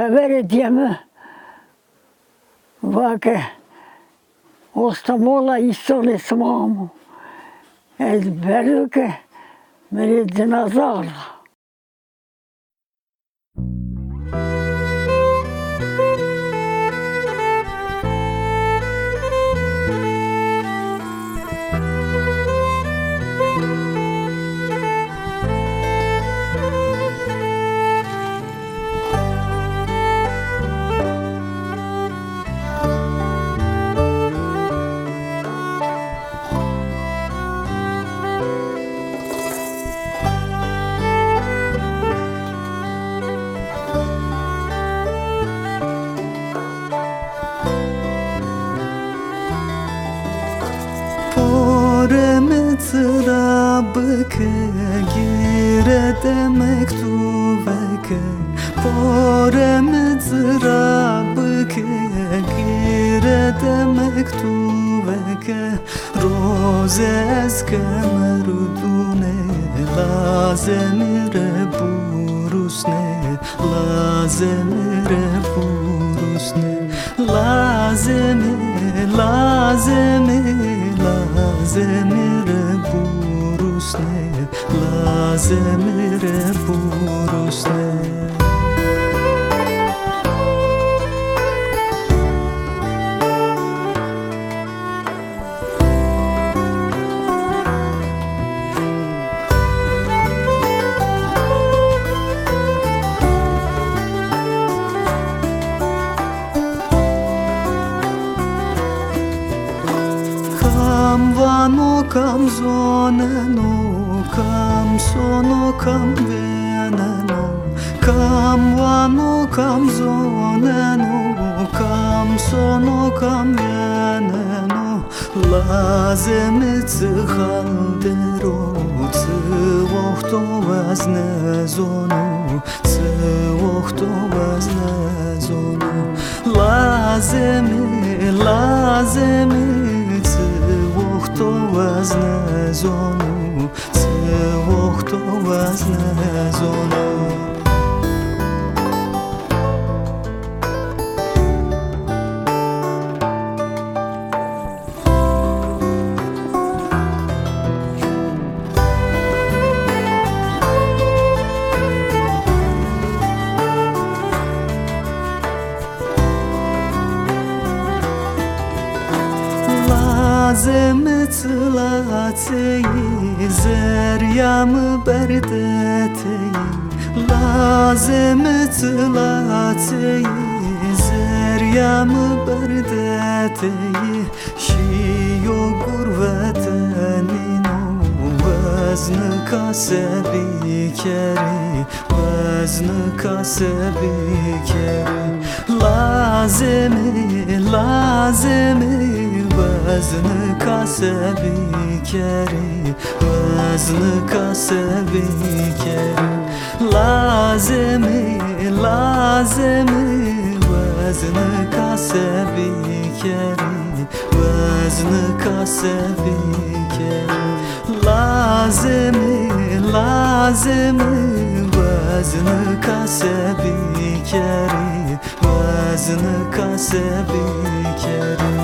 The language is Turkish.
Haveretjeme vakke ostamola istone smamu. Ez berüke meri dinazarla. Poreme trabke gire de mektubeke Poreme trabke gire de mektubeke Rozes kemerudune lazemire burusne lazemire burusne. Lazemi lazemi lazemire burusne van okam zonen okam son okam venen okam van okam zonen okam son везне зону, цього везне зону, лазими, лазими. вазна зону, целых кто вазна зону. Zono Lazem tlatei zeryam berdetei Lazem tlatei zeryam berdetei Şiyo gurvetenino Vezn kasebi keri Vezn kasebi keri Lazemi, lazemi Vezn kasebi keri Vezn kasebi keri. Lazemi, lazemi Vezn kasebi keri Vezn kasebi keri. Lazemi, lazemi Vezn kasebi keri Vezn kasebi keri